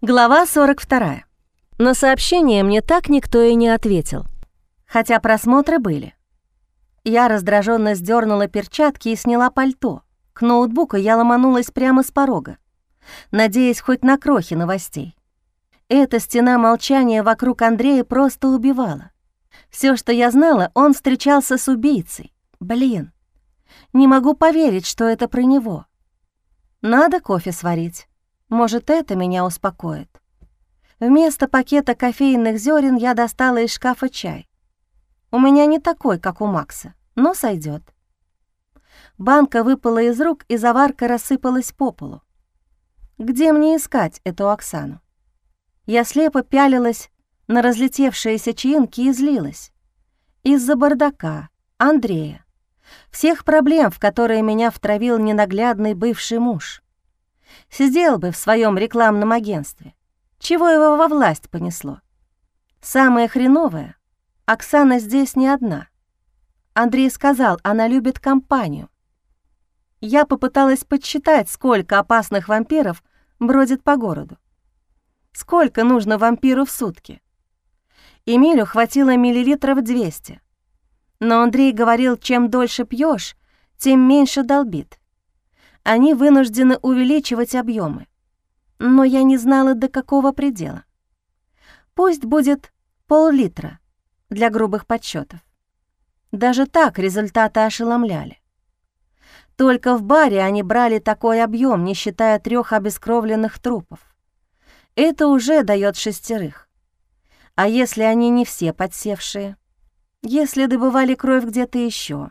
Глава 42. На сообщение мне так никто и не ответил. Хотя просмотры были. Я раздраженно сдернула перчатки и сняла пальто. К ноутбуку я ломанулась прямо с порога, надеясь хоть на крохи новостей. Эта стена молчания вокруг Андрея просто убивала. Все, что я знала, он встречался с убийцей. Блин, не могу поверить, что это про него. Надо кофе сварить. Может, это меня успокоит. Вместо пакета кофейных зерен я достала из шкафа чай. У меня не такой, как у Макса, но сойдет. Банка выпала из рук, и заварка рассыпалась по полу. Где мне искать эту Оксану? Я слепо пялилась на разлетевшиеся чаинки и злилась. Из-за бардака, Андрея, всех проблем, в которые меня втравил ненаглядный бывший муж. Сидел бы в своем рекламном агентстве. Чего его во власть понесло? Самое хреновое — Оксана здесь не одна. Андрей сказал, она любит компанию. Я попыталась подсчитать, сколько опасных вампиров бродит по городу. Сколько нужно вампиру в сутки? Эмилю хватило миллилитров 200. Но Андрей говорил, чем дольше пьешь, тем меньше долбит. Они вынуждены увеличивать объемы. Но я не знала, до какого предела. Пусть будет пол-литра для грубых подсчетов. Даже так результаты ошеломляли. Только в баре они брали такой объем, не считая трех обескровленных трупов. Это уже дает шестерых. А если они не все подсевшие? Если добывали кровь где-то еще?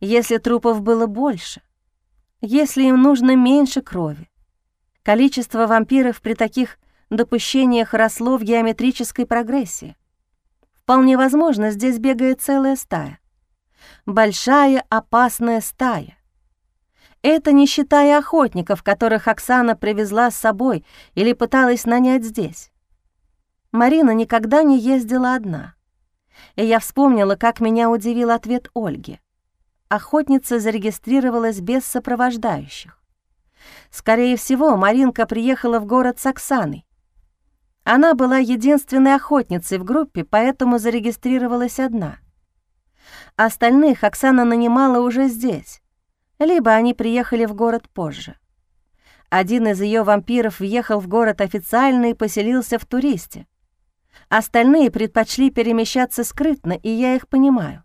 Если трупов было больше? Если им нужно меньше крови? Количество вампиров при таких допущениях росло в геометрической прогрессии. Вполне возможно, здесь бегает целая стая. Большая опасная стая. Это не считая охотников, которых Оксана привезла с собой или пыталась нанять здесь. Марина никогда не ездила одна. И я вспомнила, как меня удивил ответ Ольги. Охотница зарегистрировалась без сопровождающих. Скорее всего, Маринка приехала в город с Оксаной. Она была единственной охотницей в группе, поэтому зарегистрировалась одна. Остальных Оксана нанимала уже здесь либо они приехали в город позже. Один из ее вампиров въехал в город официально и поселился в туристе. Остальные предпочли перемещаться скрытно, и я их понимаю.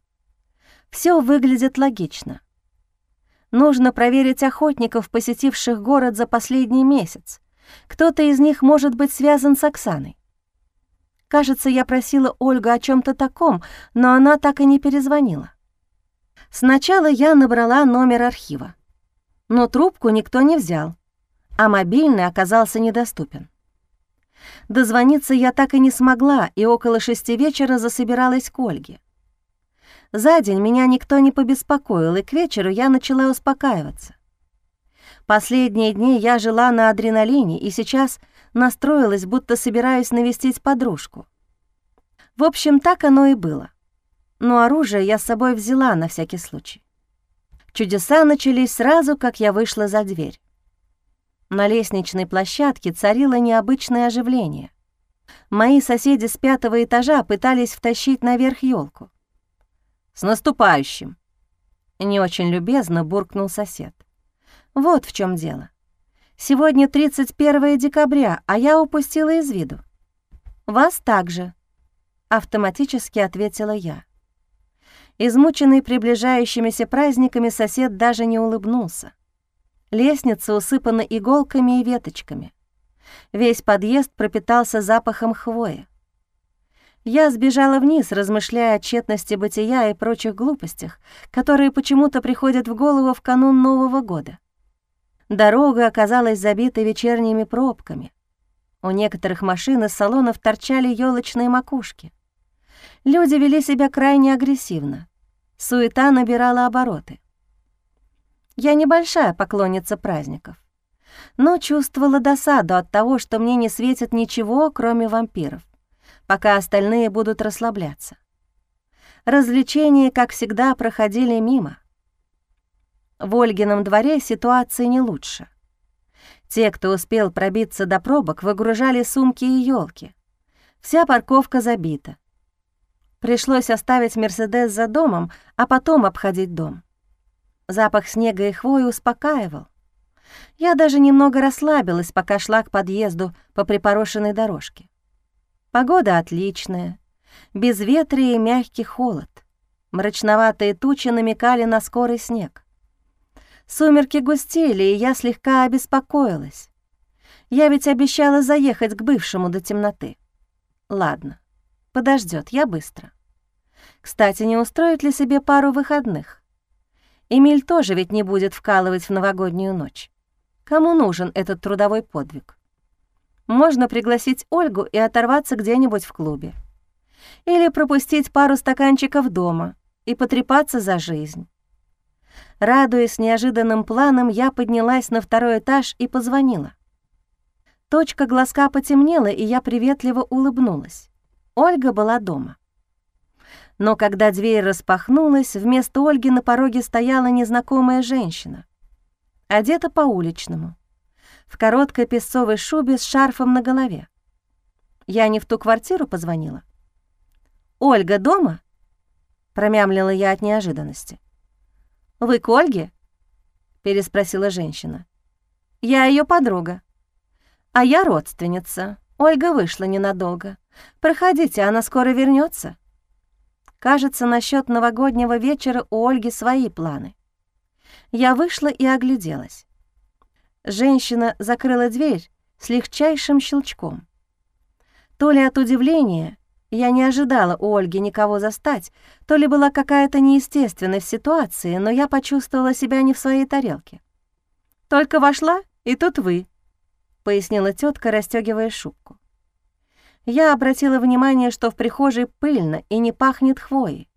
Все выглядит логично. Нужно проверить охотников, посетивших город за последний месяц. Кто-то из них может быть связан с Оксаной. Кажется, я просила Ольгу о чем то таком, но она так и не перезвонила. Сначала я набрала номер архива, но трубку никто не взял, а мобильный оказался недоступен. Дозвониться я так и не смогла, и около шести вечера засобиралась к Ольге. За день меня никто не побеспокоил, и к вечеру я начала успокаиваться. Последние дни я жила на адреналине и сейчас настроилась, будто собираюсь навестить подружку. В общем, так оно и было но оружие я с собой взяла на всякий случай. Чудеса начались сразу, как я вышла за дверь. На лестничной площадке царило необычное оживление. Мои соседи с пятого этажа пытались втащить наверх елку. «С наступающим!» Не очень любезно буркнул сосед. «Вот в чем дело. Сегодня 31 декабря, а я упустила из виду». «Вас также», — автоматически ответила я. Измученный приближающимися праздниками сосед даже не улыбнулся. Лестница усыпана иголками и веточками. Весь подъезд пропитался запахом хвои. Я сбежала вниз, размышляя о тщетности бытия и прочих глупостях, которые почему-то приходят в голову в канун Нового года. Дорога оказалась забита вечерними пробками. У некоторых машин из салонов торчали елочные макушки. Люди вели себя крайне агрессивно. Суета набирала обороты. Я небольшая поклонница праздников, но чувствовала досаду от того, что мне не светит ничего, кроме вампиров, пока остальные будут расслабляться. Развлечения, как всегда, проходили мимо. В Ольгином дворе ситуация не лучше. Те, кто успел пробиться до пробок, выгружали сумки и елки. Вся парковка забита. Пришлось оставить «Мерседес» за домом, а потом обходить дом. Запах снега и хвои успокаивал. Я даже немного расслабилась, пока шла к подъезду по припорошенной дорожке. Погода отличная, безветрие и мягкий холод. Мрачноватые тучи намекали на скорый снег. Сумерки густели, и я слегка обеспокоилась. Я ведь обещала заехать к бывшему до темноты. Ладно, подождет, я быстро. Кстати, не устроит ли себе пару выходных? Эмиль тоже ведь не будет вкалывать в новогоднюю ночь. Кому нужен этот трудовой подвиг? Можно пригласить Ольгу и оторваться где-нибудь в клубе. Или пропустить пару стаканчиков дома и потрепаться за жизнь. Радуясь неожиданным планам, я поднялась на второй этаж и позвонила. Точка глазка потемнела, и я приветливо улыбнулась. Ольга была дома. Но когда дверь распахнулась, вместо Ольги на пороге стояла незнакомая женщина, одета по-уличному, в короткой песцовой шубе с шарфом на голове. Я не в ту квартиру позвонила. «Ольга дома?» — промямлила я от неожиданности. «Вы к Ольге?» — переспросила женщина. «Я ее подруга. А я родственница. Ольга вышла ненадолго. Проходите, она скоро вернется. Кажется, насчет новогоднего вечера у Ольги свои планы. Я вышла и огляделась. Женщина закрыла дверь с легчайшим щелчком. То ли от удивления, я не ожидала у Ольги никого застать, то ли была какая-то неестественность ситуации, но я почувствовала себя не в своей тарелке. «Только вошла, и тут вы», — пояснила тетка, расстегивая шубку. Я обратила внимание, что в прихожей пыльно и не пахнет хвоей,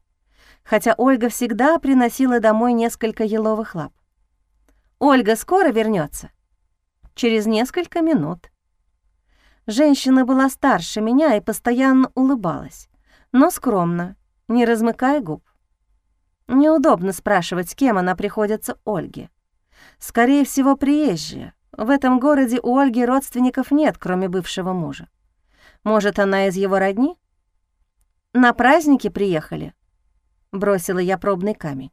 хотя Ольга всегда приносила домой несколько еловых лап. «Ольга скоро вернется. «Через несколько минут». Женщина была старше меня и постоянно улыбалась, но скромно, не размыкая губ. Неудобно спрашивать, с кем она приходится Ольге. Скорее всего, приезжая. В этом городе у Ольги родственников нет, кроме бывшего мужа. Может, она из его родни? На праздники приехали? Бросила я пробный камень.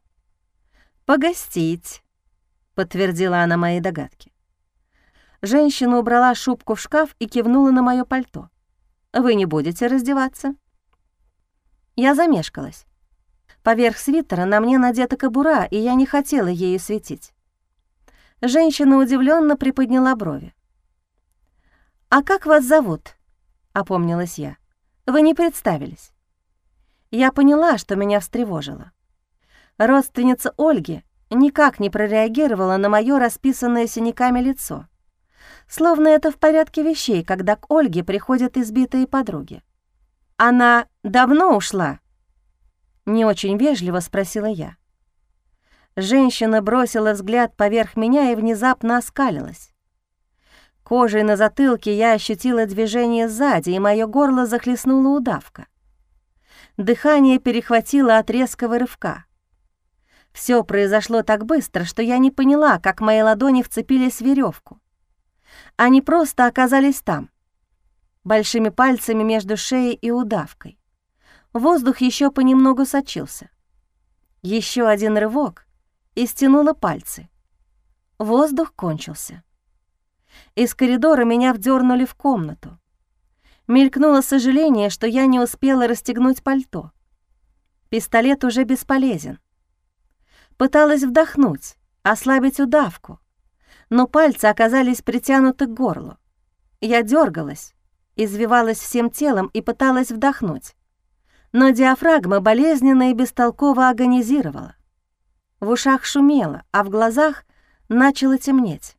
Погостить, подтвердила она мои догадки. Женщина убрала шубку в шкаф и кивнула на мое пальто. «Вы не будете раздеваться?» Я замешкалась. Поверх свитера на мне надета кобура, и я не хотела ею светить. Женщина удивленно приподняла брови. «А как вас зовут?» — опомнилась я. «Вы не представились». Я поняла, что меня встревожило. Родственница Ольги никак не прореагировала на мое расписанное синяками лицо — Словно это в порядке вещей, когда к Ольге приходят избитые подруги. «Она давно ушла?» Не очень вежливо спросила я. Женщина бросила взгляд поверх меня и внезапно оскалилась. Кожей на затылке я ощутила движение сзади, и мое горло захлестнула удавка. Дыхание перехватило от резкого рывка. Все произошло так быстро, что я не поняла, как мои ладони вцепились в веревку. Они просто оказались там, большими пальцами между шеей и удавкой. Воздух еще понемногу сочился. Еще один рывок и стянуло пальцы. Воздух кончился. Из коридора меня вдернули в комнату. Мелькнуло сожаление, что я не успела расстегнуть пальто. Пистолет уже бесполезен. Пыталась вдохнуть, ослабить удавку, но пальцы оказались притянуты к горлу. Я дергалась, извивалась всем телом и пыталась вдохнуть. Но диафрагма болезненно и бестолково агонизировала. В ушах шумело, а в глазах начало темнеть.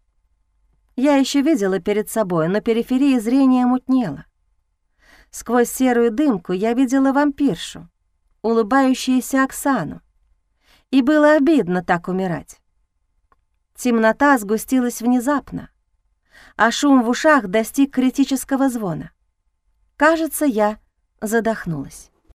Я еще видела перед собой, но периферия зрения мутнела. Сквозь серую дымку я видела вампиршу, улыбающуюся Оксану. И было обидно так умирать. Темнота сгустилась внезапно, а шум в ушах достиг критического звона. Кажется, я задохнулась.